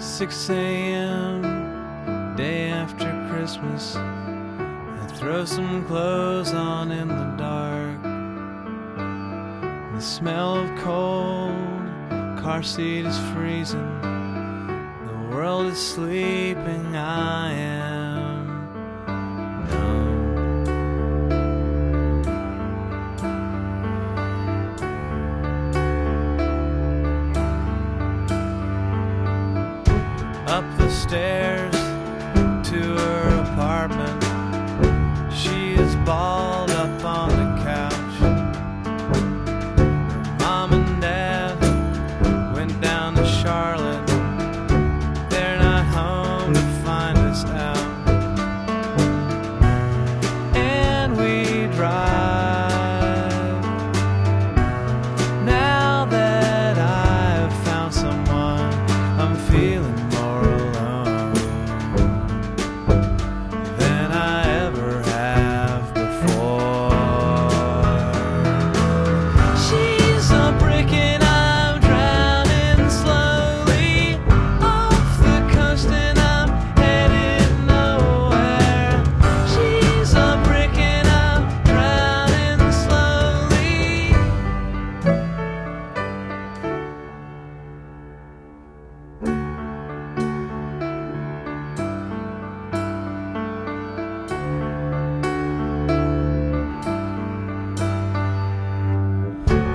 6 a.m., day after Christmas, and throw some clothes on in the dark. The smell of cold, car seat is freezing, the world is sleeping, I am numb.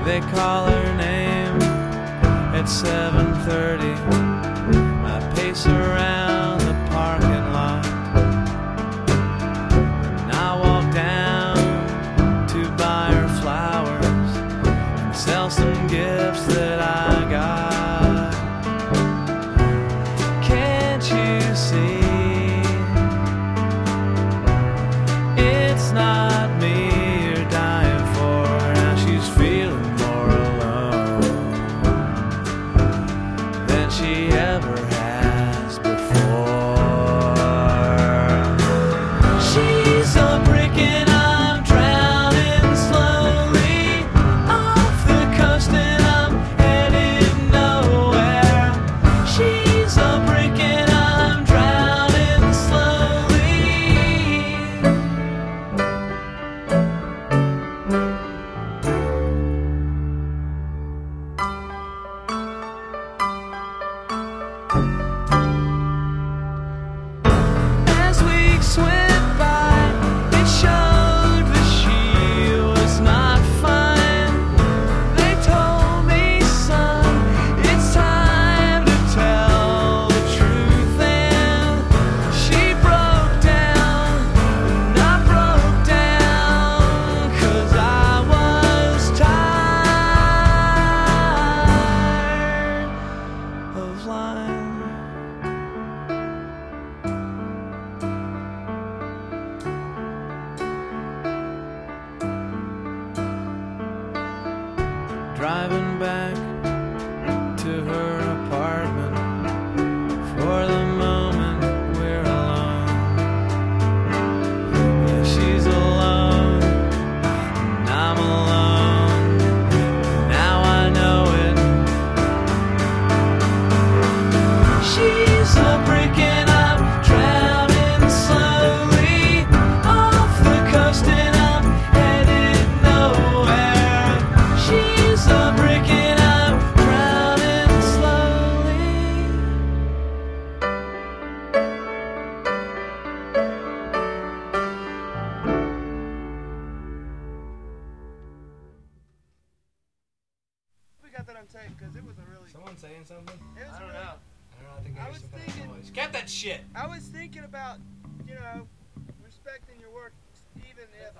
They call her name at 7:30. I pace around. tape because it was a really. Someone saying something? It was I don't really, know. I don't know. I think I, I was thinking. Noise. Cap that shit. I was thinking about, you know, respecting your work, even if.